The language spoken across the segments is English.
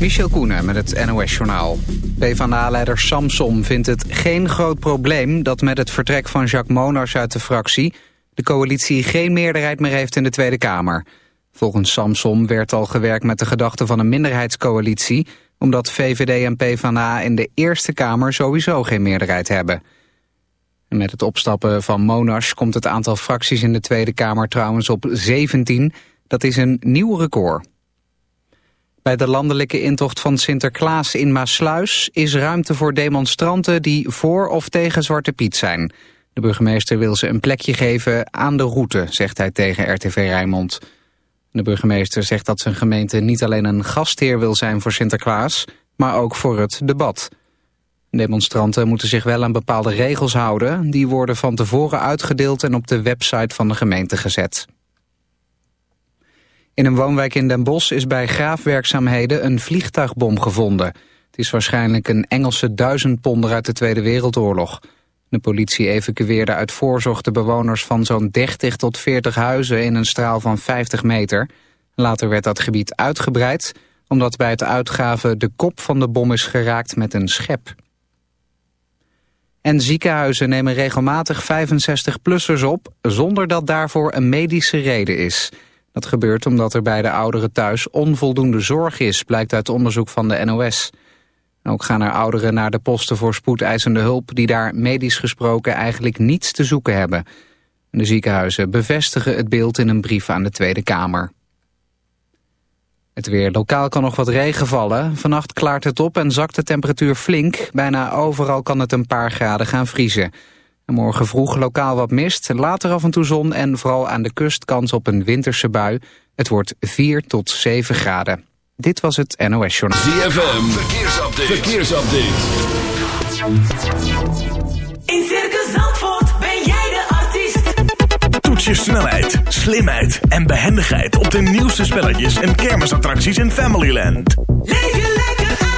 Michel Koenen met het NOS-journaal. PvdA-leider Samsom vindt het geen groot probleem... dat met het vertrek van Jacques Monars uit de fractie... de coalitie geen meerderheid meer heeft in de Tweede Kamer. Volgens Samsom werd al gewerkt met de gedachte van een minderheidscoalitie... omdat VVD en PvdA in de Eerste Kamer sowieso geen meerderheid hebben. En met het opstappen van Monars komt het aantal fracties in de Tweede Kamer trouwens op 17... Dat is een nieuw record. Bij de landelijke intocht van Sinterklaas in Maasluis is ruimte voor demonstranten die voor of tegen Zwarte Piet zijn. De burgemeester wil ze een plekje geven aan de route, zegt hij tegen RTV Rijnmond. De burgemeester zegt dat zijn gemeente niet alleen een gastheer wil zijn voor Sinterklaas, maar ook voor het debat. Demonstranten moeten zich wel aan bepaalde regels houden. Die worden van tevoren uitgedeeld en op de website van de gemeente gezet. In een woonwijk in Den Bosch is bij graafwerkzaamheden een vliegtuigbom gevonden. Het is waarschijnlijk een Engelse duizendponder uit de Tweede Wereldoorlog. De politie evacueerde uit voorzorg de bewoners van zo'n 30 tot 40 huizen in een straal van 50 meter. Later werd dat gebied uitgebreid, omdat bij het uitgaven de kop van de bom is geraakt met een schep. En ziekenhuizen nemen regelmatig 65-plussers op, zonder dat daarvoor een medische reden is... Dat gebeurt omdat er bij de ouderen thuis onvoldoende zorg is, blijkt uit onderzoek van de NOS. Ook gaan er ouderen naar de posten voor spoedeisende hulp... die daar medisch gesproken eigenlijk niets te zoeken hebben. De ziekenhuizen bevestigen het beeld in een brief aan de Tweede Kamer. Het weer. Lokaal kan nog wat regen vallen. Vannacht klaart het op en zakt de temperatuur flink. Bijna overal kan het een paar graden gaan vriezen morgen vroeg lokaal wat mist, later af en toe zon en vooral aan de kust kans op een winterse bui. Het wordt 4 tot 7 graden. Dit was het NOS Journal. ZFM, verkeersupdate. verkeersupdate. In Circus Zandvoort ben jij de artiest. Toets je snelheid, slimheid en behendigheid op de nieuwste spelletjes en kermisattracties in Familyland. Leef je lekker uit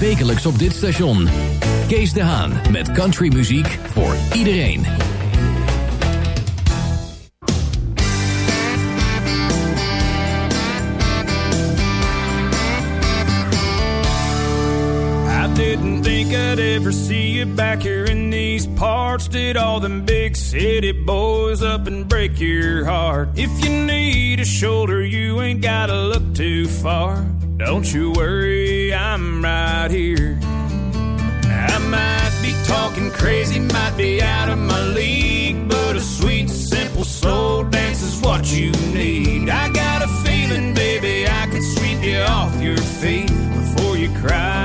Wekelijks op dit station. Kees de Haan met countrymuziek voor iedereen. I didn't think I'd ever see you back here in these parts. Did all them big city boys up and break your heart? If you need a shoulder, you ain't gotta look too far. Don't you worry, I'm right here. I might be talking crazy, might be out of my league, but a sweet, simple slow dance is what you need. I got a feeling, baby, I could sweep you off your feet before you cry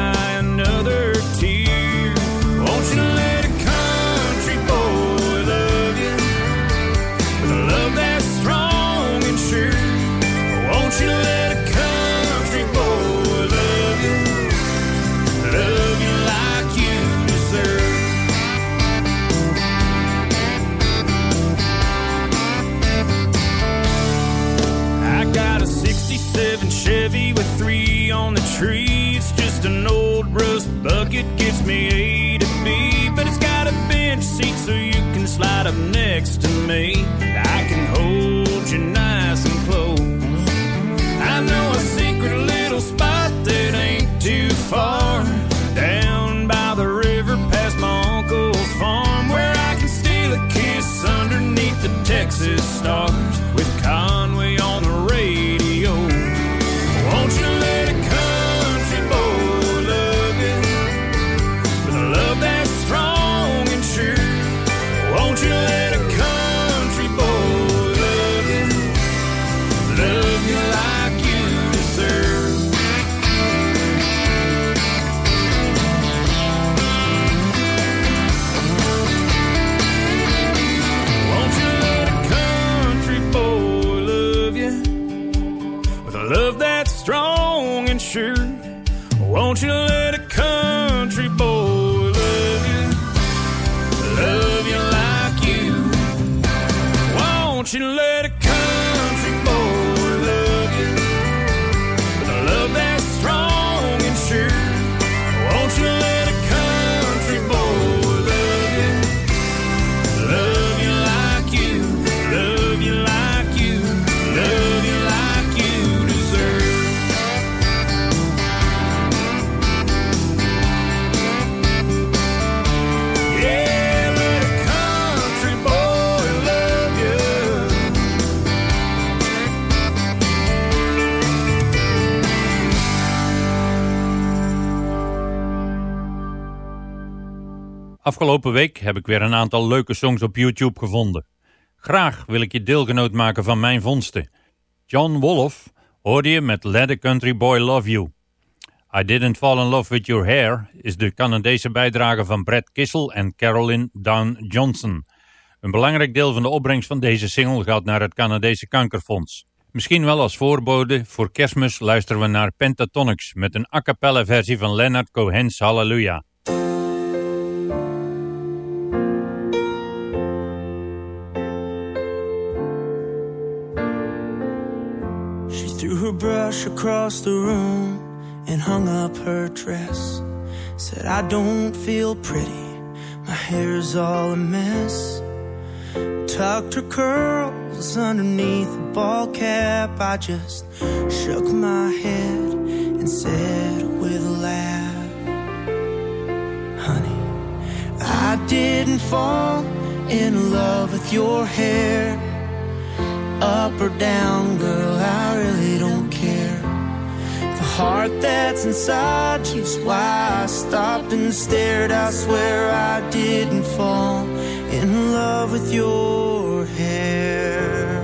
Chevy with three on the tree. It's just a bucket gets me A to B, but it's got a bench seat so you can slide up next to me. I can hold you nice and close. I know a secret little spot that ain't too far down by the river past my uncle's farm where I can steal a kiss underneath the Texas stars Afgelopen week heb ik weer een aantal leuke songs op YouTube gevonden. Graag wil ik je deelgenoot maken van mijn vondsten. John Wolfe hoorde je met Let a Country Boy Love You. I Didn't Fall in Love With Your Hair is de Canadese bijdrage van Brad Kissel en Carolyn Down Johnson. Een belangrijk deel van de opbrengst van deze single gaat naar het Canadese Kankerfonds. Misschien wel als voorbode voor kerstmis luisteren we naar Pentatonics met een a cappella versie van Leonard Cohen's Hallelujah. Her brush across the room and hung up her dress. Said, I don't feel pretty, my hair's all a mess. Tucked her curls underneath a ball cap. I just shook my head and said with a laugh, Honey, I didn't fall in love with your hair up or down, girl, I really don't heart that's inside you's why I stopped and stared. I swear I didn't fall in love with your hair.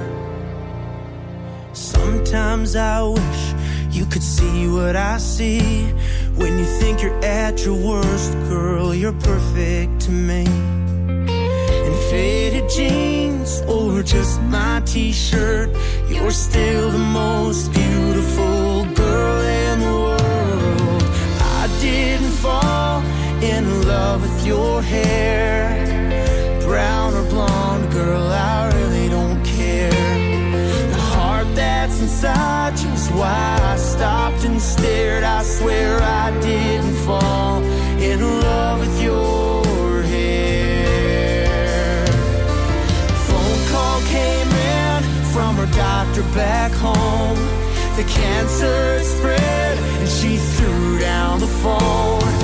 Sometimes I wish you could see what I see. When you think you're at your worst, girl, you're perfect to me in faded jeans or just my t-shirt you're still the most beautiful girl in love with your hair brown or blonde girl i really don't care the heart that's inside you's why i stopped and stared i swear i didn't fall in love with your hair phone call came in from her doctor back home. The cancer spread and she threw down the phone.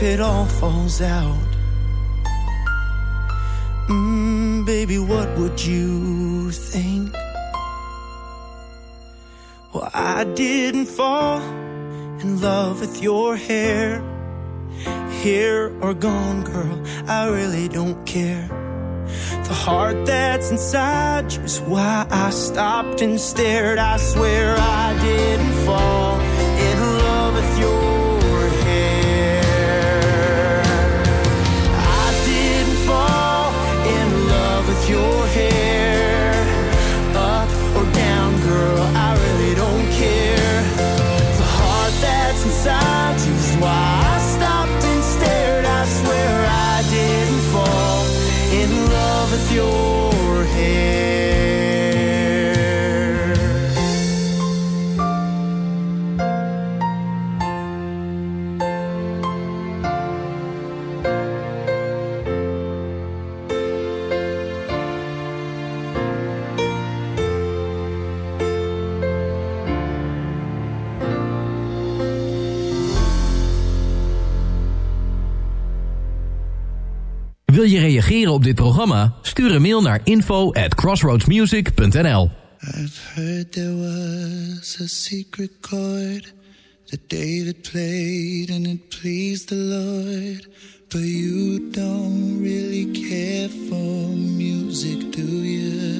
If it all falls out, mm, baby, what would you think? Well, I didn't fall in love with your hair. Here or gone, girl, I really don't care. The heart that's inside you is why I stopped and stared. I swear I didn't fall op dit programma? Stuur een mail naar info at crossroadsmusic.nl I've heard there was a secret chord That David played and it pleased the Lord But you don't really care for music, do you?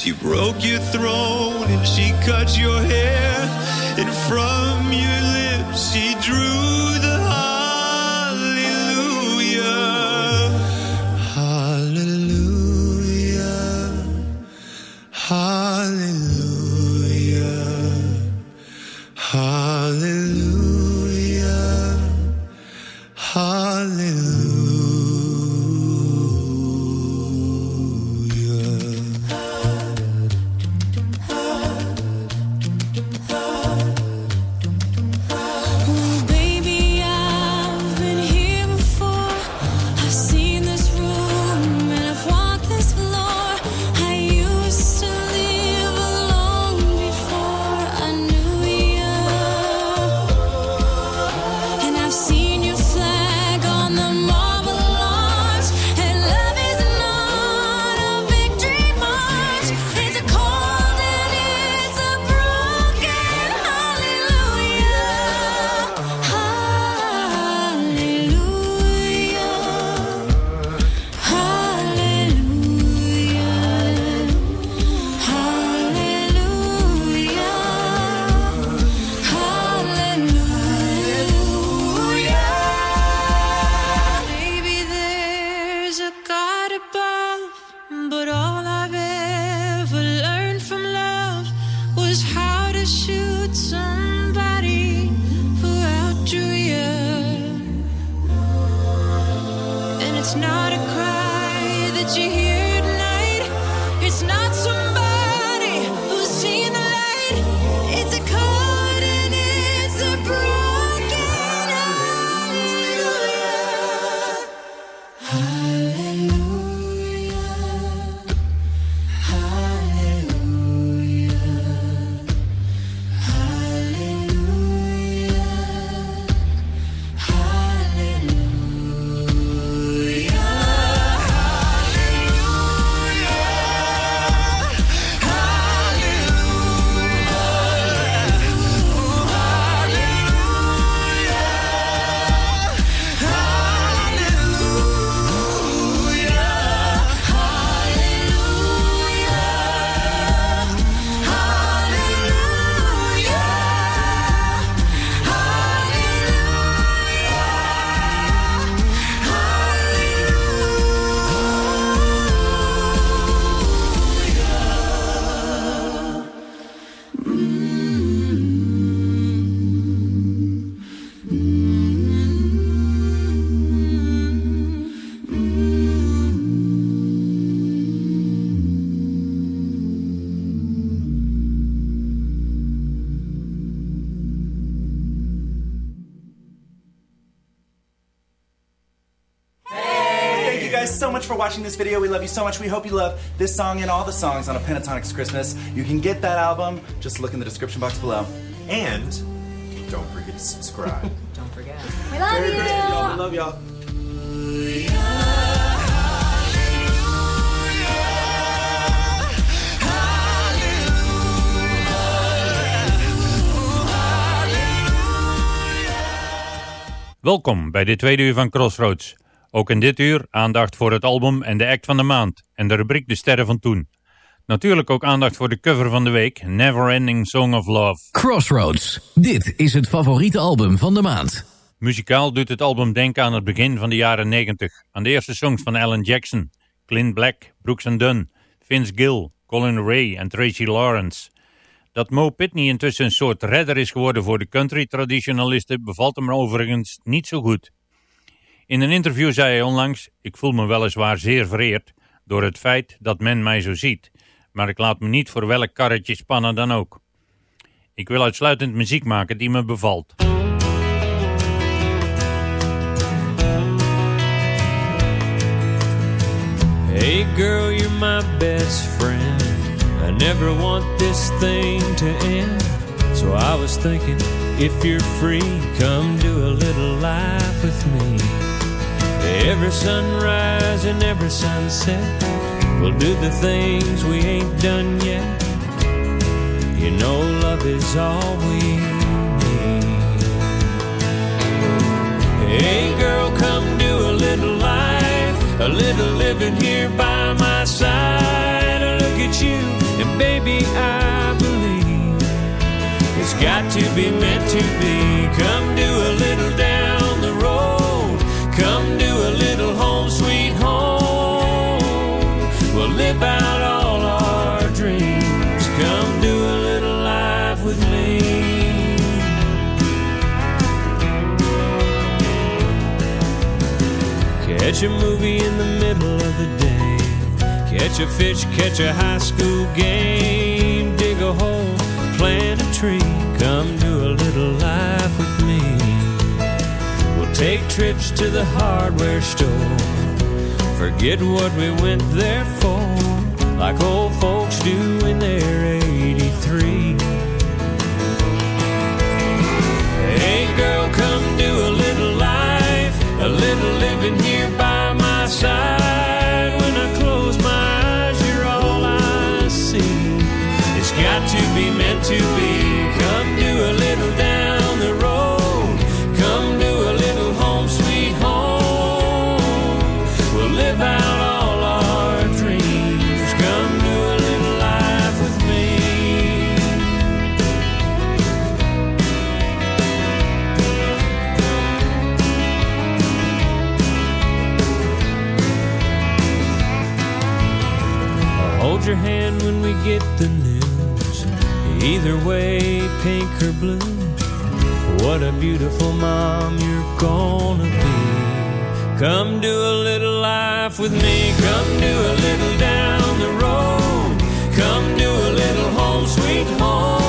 She broke your throne and she cut your hair in front. You guys so much for watching this video. We love you so much. We hope you love this song and all the songs on A Pentatonix Christmas. You can get that album. Just look in the description box below. And don't forget to subscribe. Don't forget. We love Merry you. Christmas, y'all. We love y'all. Welkom bij de tweede uur van Crossroads. Ook in dit uur aandacht voor het album en de act van de maand en de rubriek De Sterren van Toen. Natuurlijk ook aandacht voor de cover van de week, Neverending Song of Love. Crossroads. Dit is het favoriete album van de maand. Muzikaal doet het album denken aan het begin van de jaren 90, aan de eerste songs van Alan Jackson, Clint Black, Brooks Dunn, Vince Gill, Colin Ray en Tracy Lawrence. Dat Mo Pitney intussen een soort redder is geworden voor de country-traditionalisten bevalt hem overigens niet zo goed. In een interview zei hij onlangs, ik voel me weliswaar zeer vereerd door het feit dat men mij zo ziet, maar ik laat me niet voor welk karretje spannen dan ook. Ik wil uitsluitend muziek maken die me bevalt. Hey girl, you're my best friend. I never want this thing to end. So I was thinking, if you're free, come do a little life with me. Every sunrise and every sunset, we'll do the things we ain't done yet. You know, love is all we need. Hey girl, come do a little life, a little living here by my side. Look at you, and baby, I believe it's got to be meant to be. Come do a Catch a movie in the middle of the day. Catch a fish, catch a high school game. Dig a hole, plant a tree. Come do a little life with me. We'll take trips to the hardware store. Forget what we went there for. Like old folks do when they're 83. Hey girl, come do a to be. Either way, pink or blue. What a beautiful mom you're gonna be. Come do a little life with me. Come do a little down the road. Come do a little home, sweet home.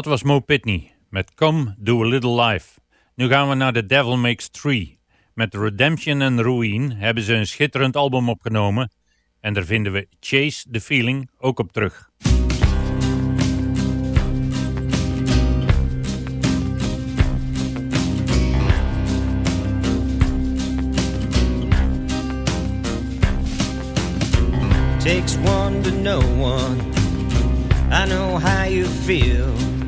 Dat was Mo Pitney met Come Do A Little Life. Nu gaan we naar The Devil Makes Three. Met Redemption and Ruin hebben ze een schitterend album opgenomen en daar vinden we Chase the Feeling ook op terug. Takes one to know one. I know how you feel.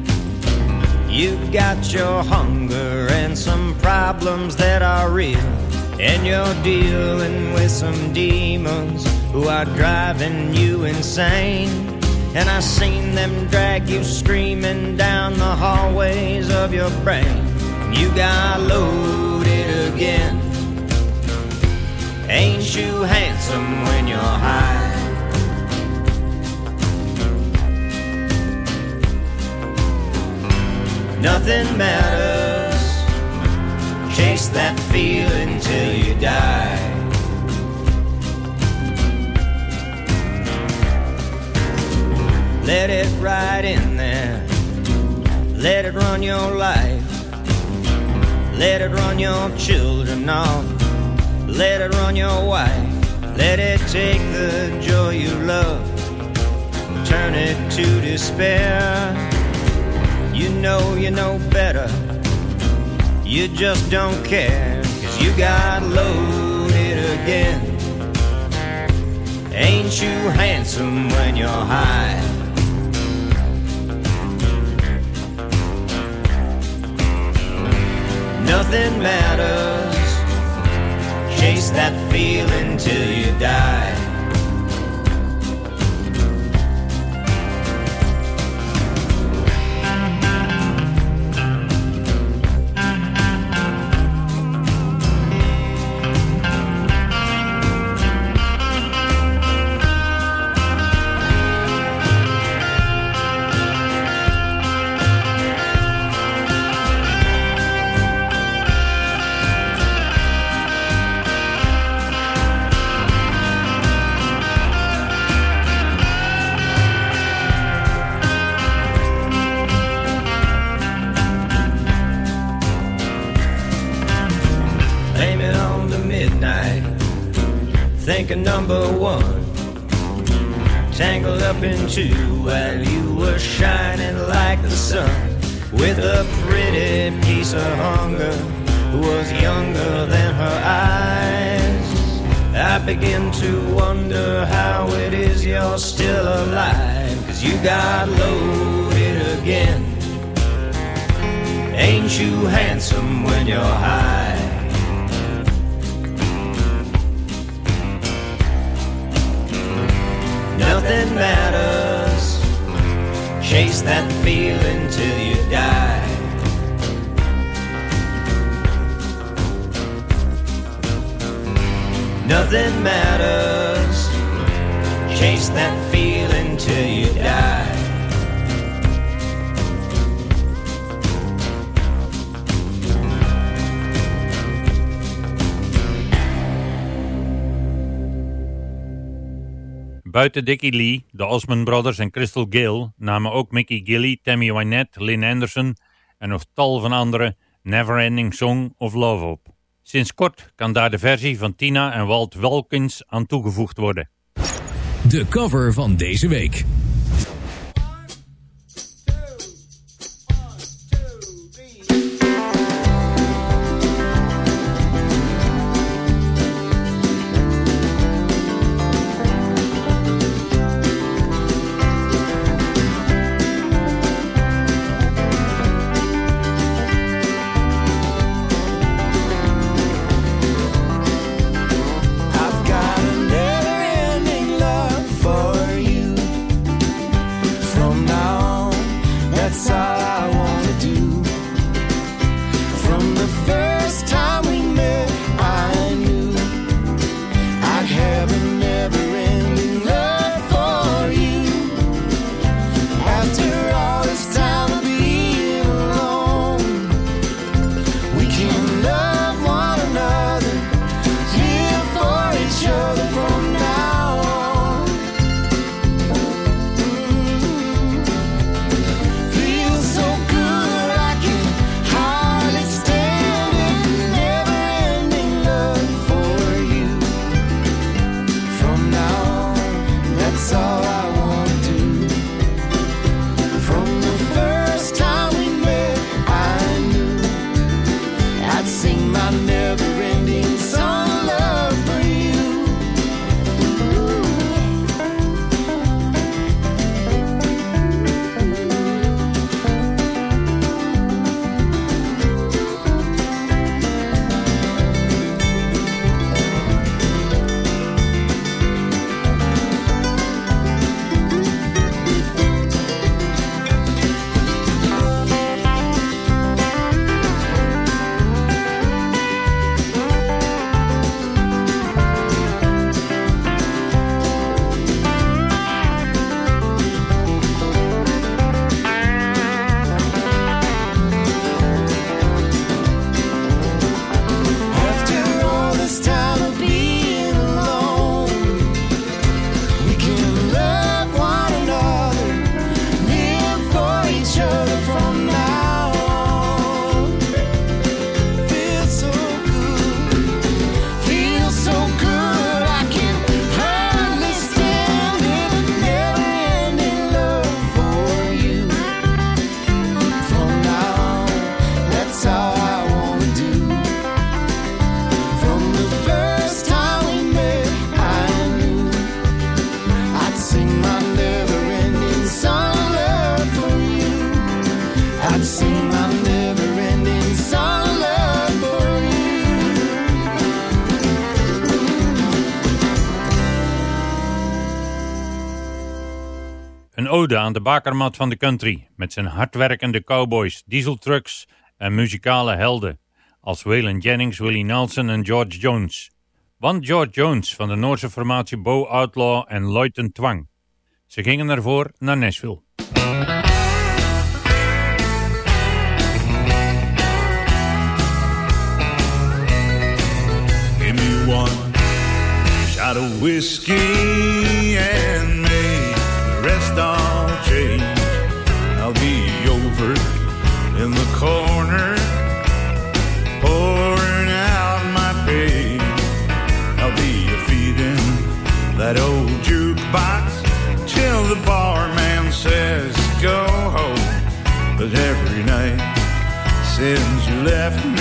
You've got your hunger and some problems that are real. And you're dealing with some demons who are driving you insane. And I've seen them drag you screaming down the hallways of your brain. You got loaded again. Ain't you handsome when you're high? Nothing matters. Chase that feeling till you die. Let it ride in there. Let it run your life. Let it run your children off. Let it run your wife. Let it take the joy you love. Turn it to despair. You know you know better. You just don't care. Cause you got loaded again. Ain't you handsome when you're high? Nothing matters. Chase that feeling till you die. Buiten Dickie Lee, de Osmond Brothers en Crystal Gale namen ook Mickey Gilly, Tammy Wynette, Lynn Anderson en nog tal van anderen Neverending Song of Love op. Sinds kort kan daar de versie van Tina en Walt Wilkins aan toegevoegd worden. De cover van deze week. Aan de bakermat van de country, met zijn hardwerkende cowboys, dieseltrucks en muzikale helden, als Waylon Jennings, Willie Nelson en George Jones. Want George Jones van de Noorse formatie Bo Outlaw en Lloyd Twang. Ze gingen ervoor naar Nashville. Give me one shot whiskey since you left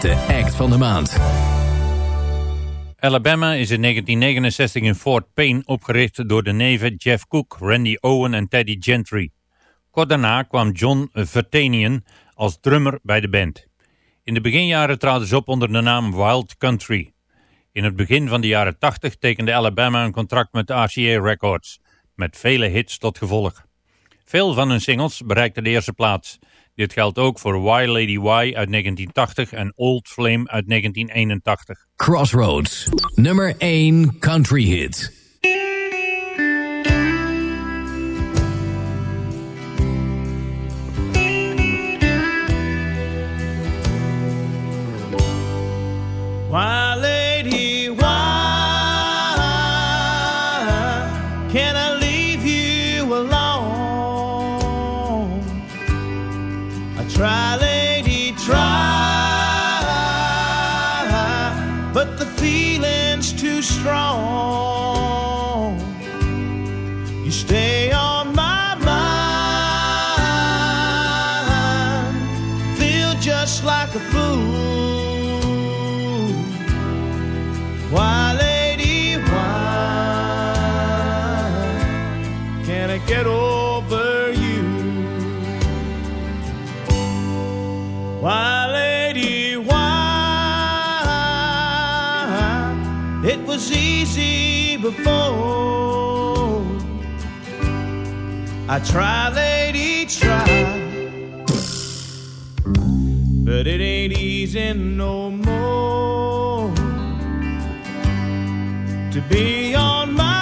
de act van de maand. Alabama is in 1969 in Fort Payne opgericht door de neven Jeff Cook, Randy Owen en Teddy Gentry. Kort daarna kwam John Vertanian als drummer bij de band. In de beginjaren traden ze op onder de naam Wild Country. In het begin van de jaren 80 tekende Alabama een contract met RCA Records, met vele hits tot gevolg. Veel van hun singles bereikten de eerste plaats. Dit geldt ook voor Why Lady Why uit 1980 en Old Flame uit 1981. Crossroads, nummer 1 country hit. Why, before. I try, lady, try. But it ain't easy no more to be on my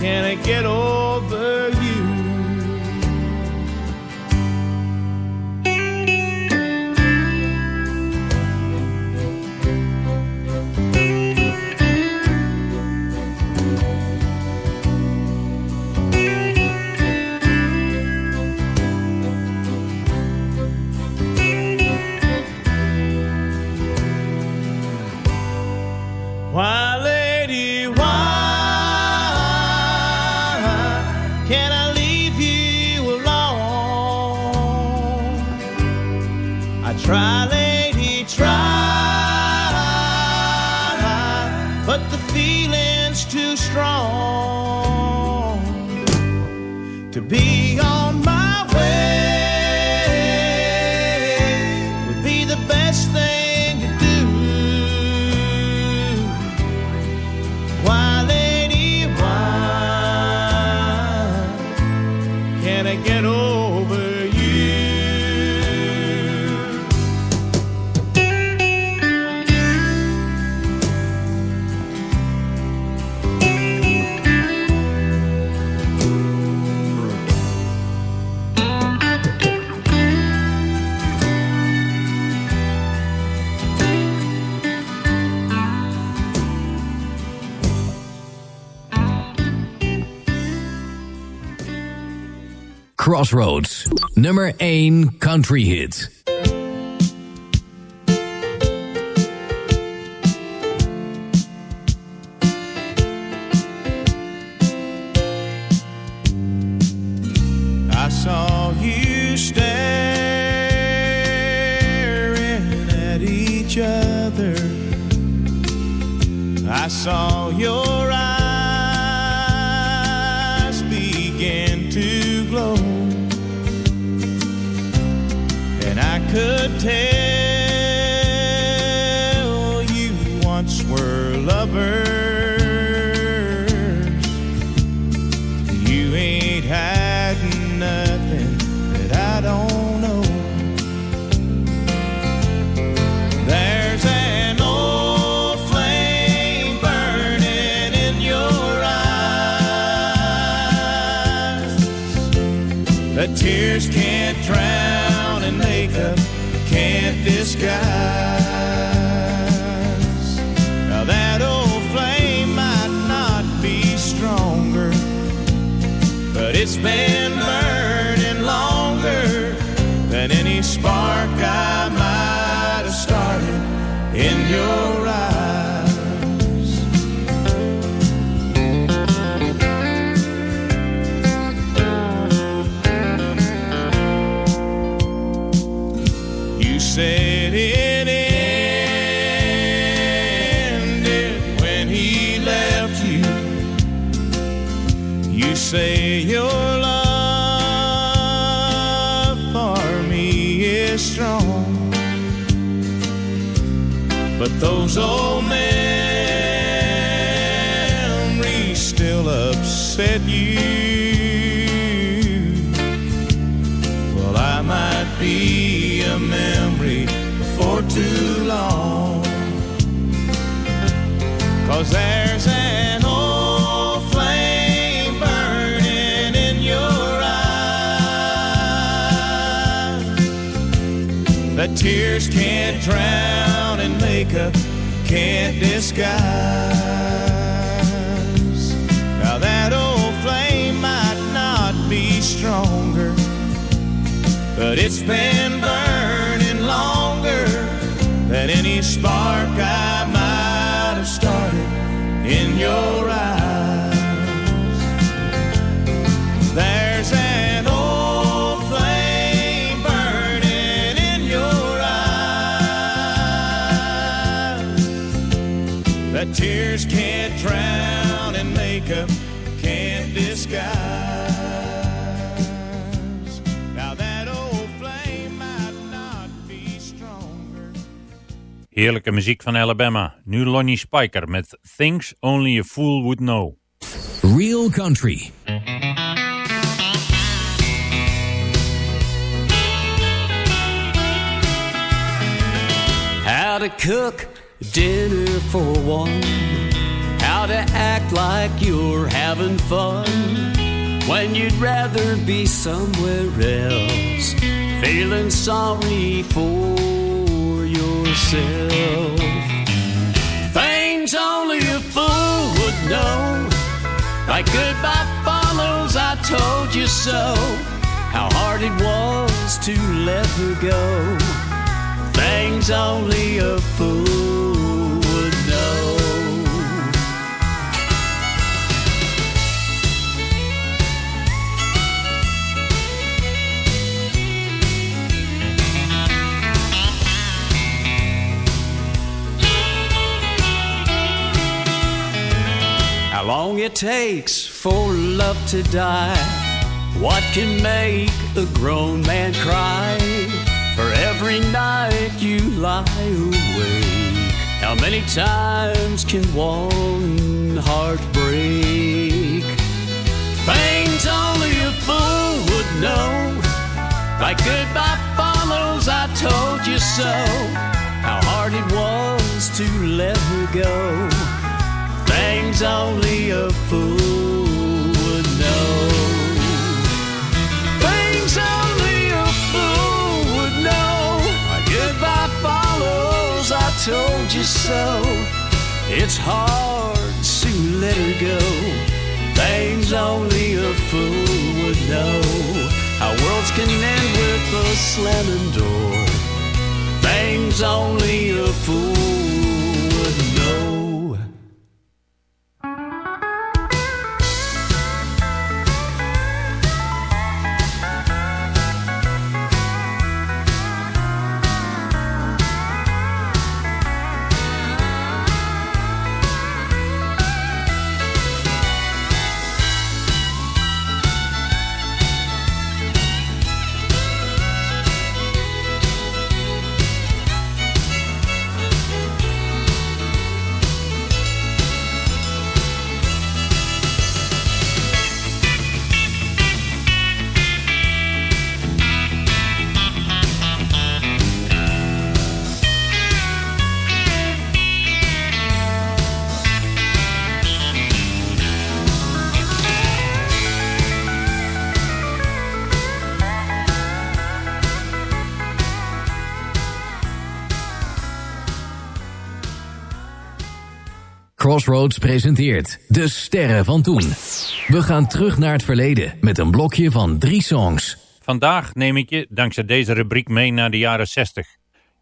Can I get old? Crossroads. Nummer 1 country hit. I saw you staring at each other. I saw your Those old memories still upset you. Well, I might be a memory for too long. Cause there's an old flame burning in your eyes that tears can't drown and makeup can't disguise. Now that old flame might not be stronger, but it's been burning Heerlijke muziek van Alabama. Nu Lonnie Spiker met Things Only a Fool Would Know. Real Country. How to cook dinner for one. How to act like you're having fun when you'd rather be somewhere else. Feeling sorry for yourself. Things only a fool would know. Like goodbye follows, I told you so. How hard it was to let her go. Things only a fool it takes for love to die. What can make a grown man cry? For every night you lie awake, how many times can one heart break? Things only a fool would know. Like goodbye follows, I told you so. How hard it was to let her go. Things only a fool would know. Things only a fool would know. My goodbye follows, I told you so. It's hard to let her go. Things only a fool would know. How worlds can end with a slamming door. Things only a fool Crossroads presenteert De Sterren van Toen. We gaan terug naar het verleden met een blokje van drie songs. Vandaag neem ik je dankzij deze rubriek mee naar de jaren 60.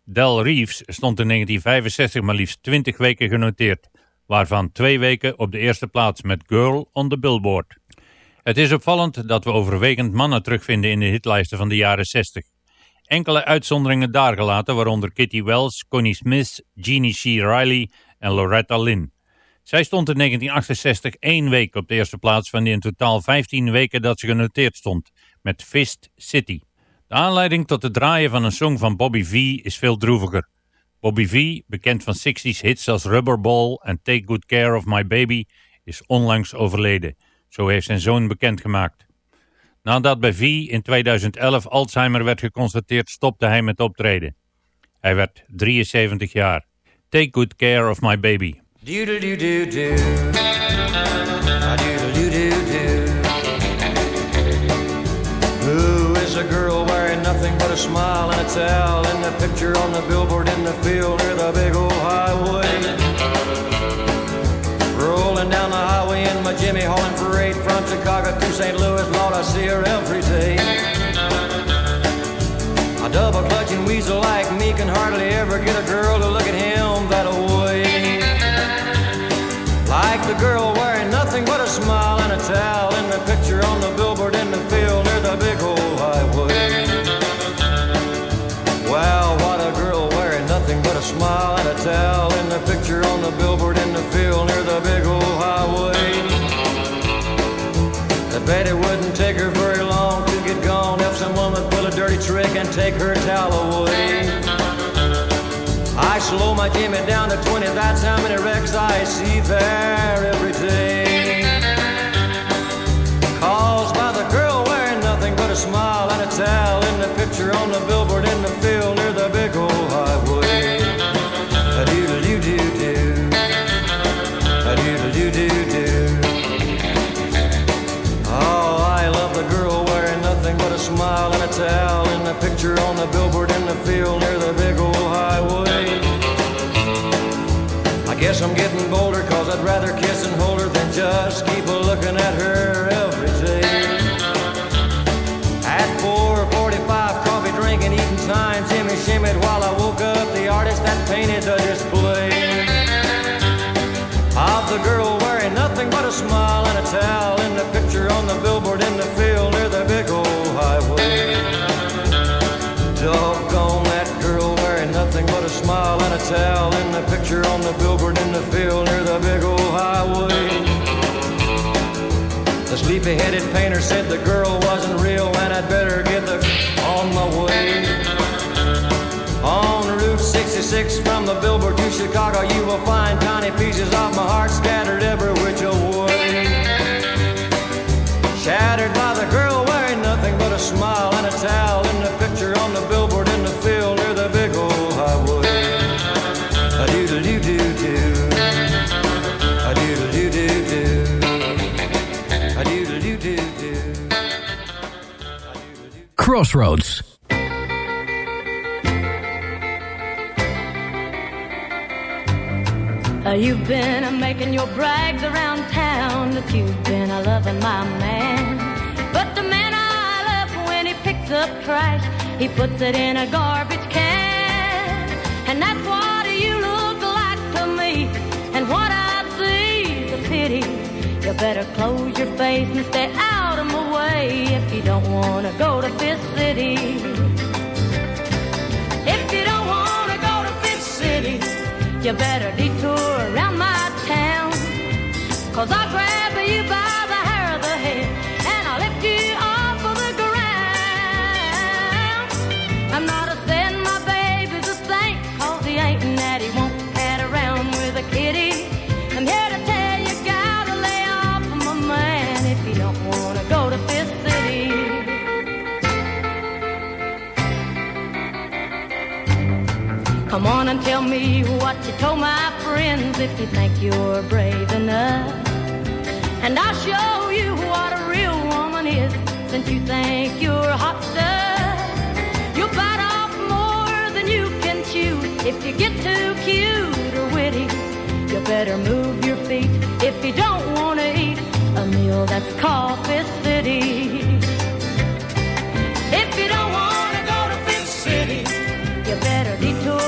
Del Reeves stond in 1965 maar liefst 20 weken genoteerd, waarvan twee weken op de eerste plaats met Girl on the Billboard. Het is opvallend dat we overwegend mannen terugvinden in de hitlijsten van de jaren 60. Enkele uitzonderingen daargelaten, waaronder Kitty Wells, Connie Smith, Jeannie C. Riley en Loretta Lynn. Zij stond in 1968 één week op de eerste plaats van de in totaal 15 weken dat ze genoteerd stond, met Fist City. De aanleiding tot het draaien van een song van Bobby V is veel droeviger. Bobby V, bekend van 60s hits als Rubberball en Take Good Care of My Baby, is onlangs overleden. Zo heeft zijn zoon bekendgemaakt. Nadat bij V in 2011 Alzheimer werd geconstateerd, stopte hij met optreden. Hij werd 73 jaar. Take Good Care of My Baby. Do do do do do. Do do do do. Who is a girl wearing nothing but a smile and a towel in the picture on the billboard in the field near the big old highway. Rolling down the highway in my Jimmy hauling parade from Chicago to St. Louis, Lord, I see her every day. A double clutching weasel like me can hardly ever get a girl to look at him that way. Smile and a towel in the picture on the billboard in the field near the big old highway. I bet it wouldn't take her very long to get gone if someone would pull a dirty trick and take her towel away. I slow my Jimmy down to 20, that's how many wrecks I see there every day. Caused by the girl wearing nothing but a smile and a towel in the picture on the billboard in the field the picture on the billboard in the field near the big old highway. I guess I'm getting bolder cause I'd rather kiss and hold her than just keep a looking at her every day. At 445 coffee drinking, eating time, Jimmy shimmied while I woke up the artist that painted the display. Of the girl wearing nothing but a smile and a towel in the picture on the billboard in the field towel in the picture on the billboard in the field near the big old highway. The sleepy-headed painter said the girl wasn't real and I'd better get the on my way. On Route 66 from the billboard to Chicago, you will find tiny pieces of my heart scattered every which way. Shattered by the girl wearing nothing but a smile and a towel Crossroads. Uh, you've been making your brags around town that you've been loving my man. But the man I love, when he picks up trash, he puts it in a garbage can. And that's what you look like to me. And what I see is a pity. You better close your face and stay out if you don't want to go to Fist City. If you don't want to go to Fist City, you better detour around my town. Cause I'll grab you by On and tell me what you told my friends if you think you're brave enough. And I'll show you what a real woman is since you think you're hot stuff. You'll bite off more than you can chew if you get too cute or witty. You better move your feet if you don't want to eat a meal that's called Fist City. If you don't want to go to Fist City, you better detour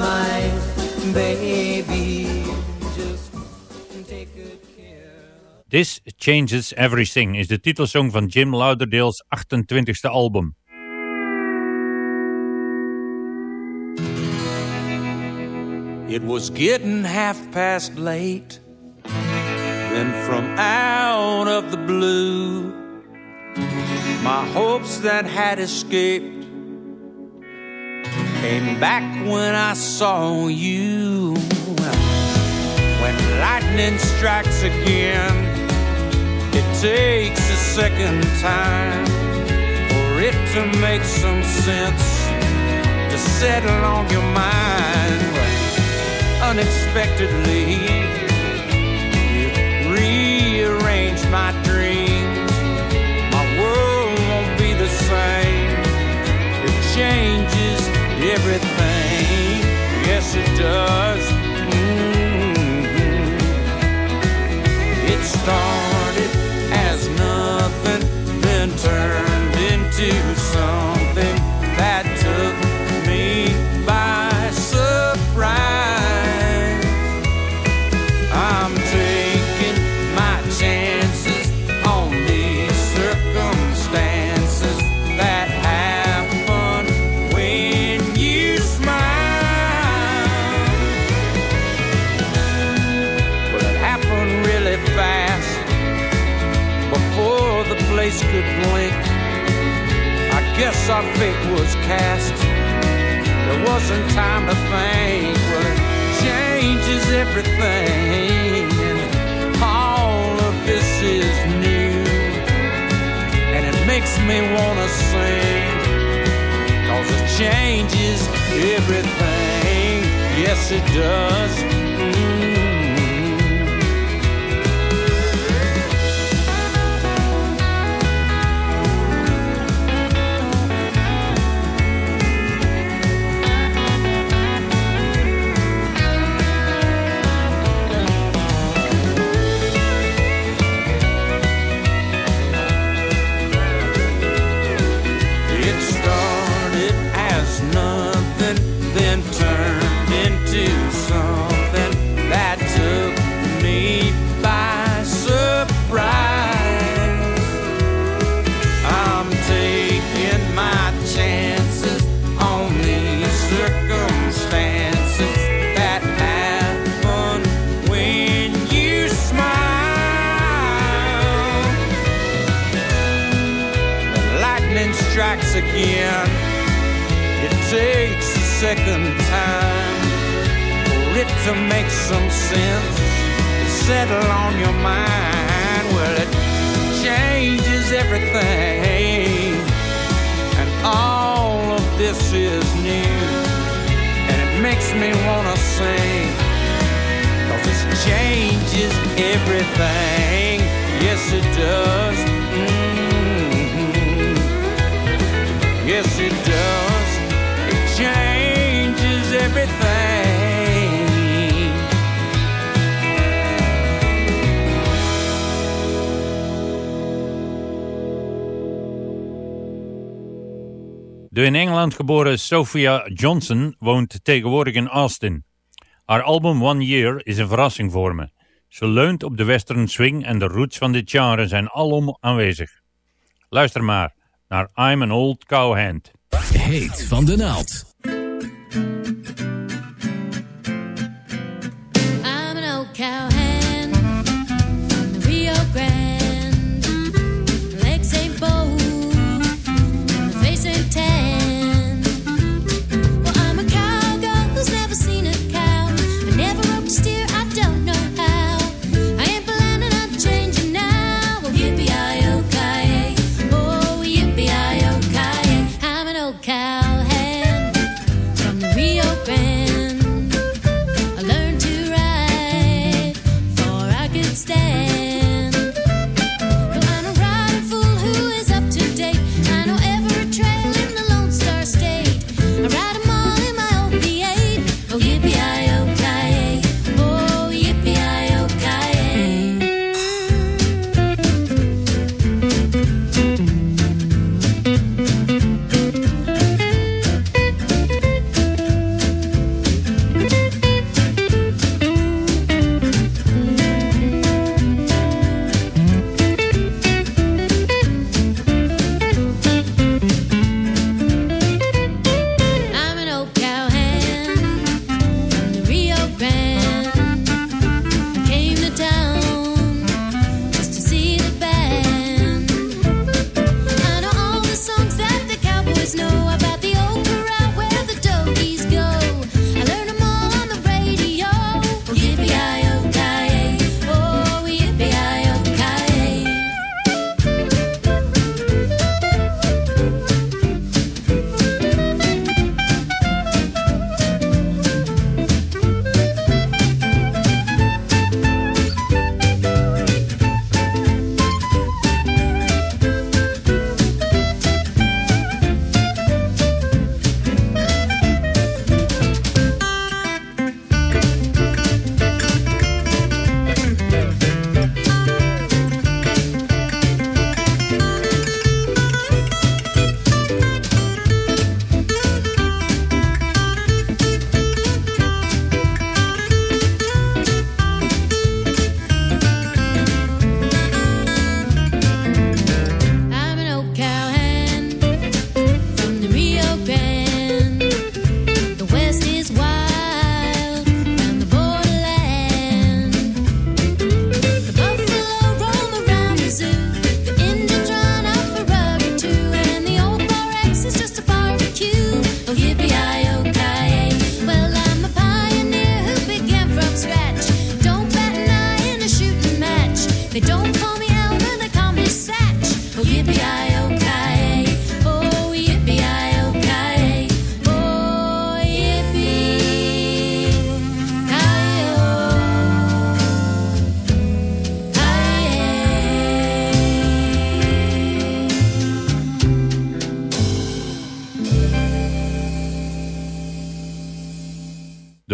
This Changes Everything is de titelsong van Jim Lauderdale's 28e album. It was getting half past late. Then from out of the blue, my hopes that had escaped came back when I saw you. When lightning strikes again, it takes a second time for it to make some sense to settle on your mind. Unexpectedly, you rearrange my dreams. My world won't be the same. It changes everything. Yes, it does. Guess our fate was cast. There wasn't time to think. Well, it changes everything. All of this is new. And it makes me want to sing. Cause it changes everything. Yes, it does. Mm. It lightning strikes again, it takes a second time for it to make some sense, settle on your mind. Well, it changes everything, and all of this is new, and it makes me wanna sing. Cause it changes everything. Yes, it does. Mhm. Yes, it does. It changes everything. De in Engeland geboren Sophia Johnson woont tegenwoordig in Austin. Haar album One Year is een verrassing voor me. Ze leunt op de western swing en de roots van dit genre zijn alom aanwezig. Luister maar naar I'm an Old Cowhand. Heet van de naald.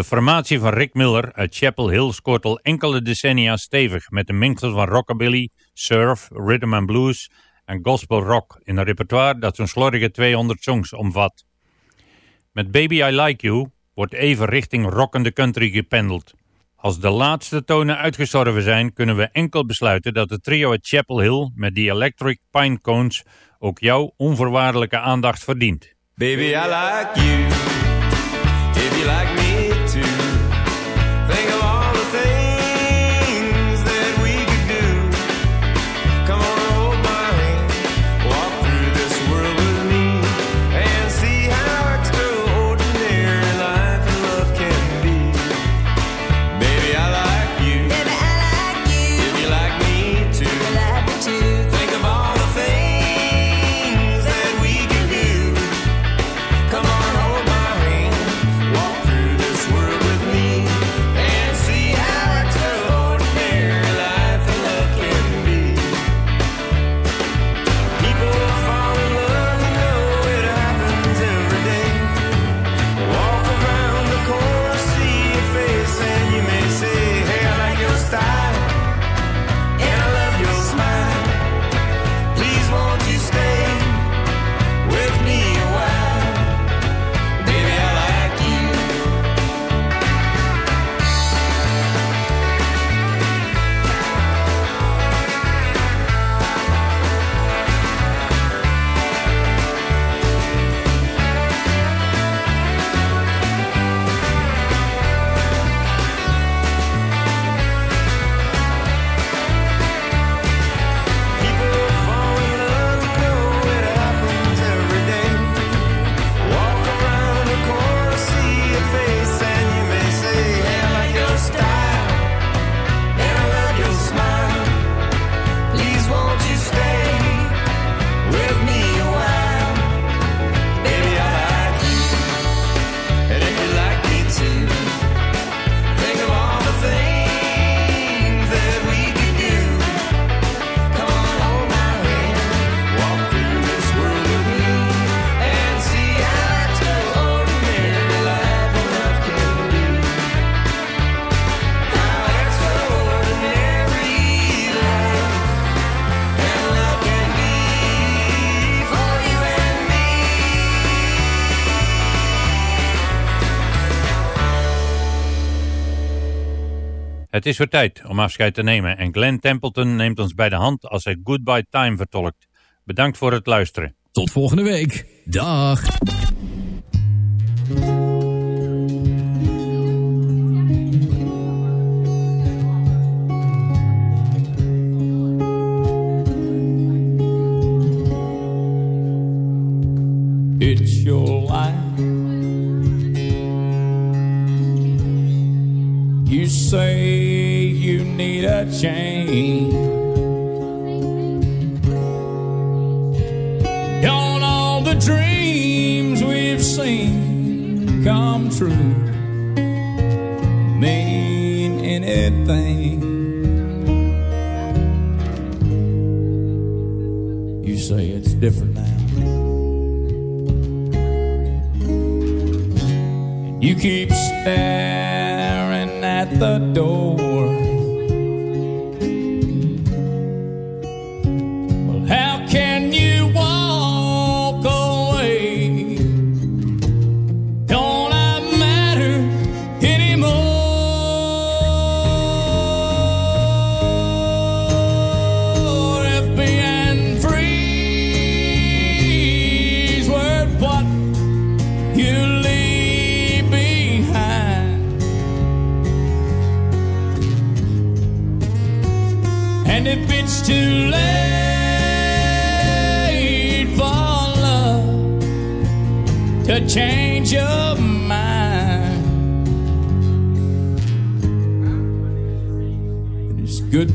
Formatie van Rick Miller uit Chapel Hill scoort al enkele decennia stevig met een mengsel van rockabilly, surf, rhythm and blues en gospel rock in een repertoire dat zo'n slordige 200 songs omvat. Met Baby I Like You wordt even richting rockende country gependeld. Als de laatste tonen uitgestorven zijn, kunnen we enkel besluiten dat het trio uit Chapel Hill met die Electric Pine Cones ook jouw onvoorwaardelijke aandacht verdient. Baby, I like you is weer tijd om afscheid te nemen en Glenn Templeton neemt ons bij de hand als hij Goodbye Time vertolkt. Bedankt voor het luisteren. Tot volgende week. Dag. It's your life. You say need a change. Don't all the dreams we've seen come true? Mean anything? You say it's different now. You keep staring at the door.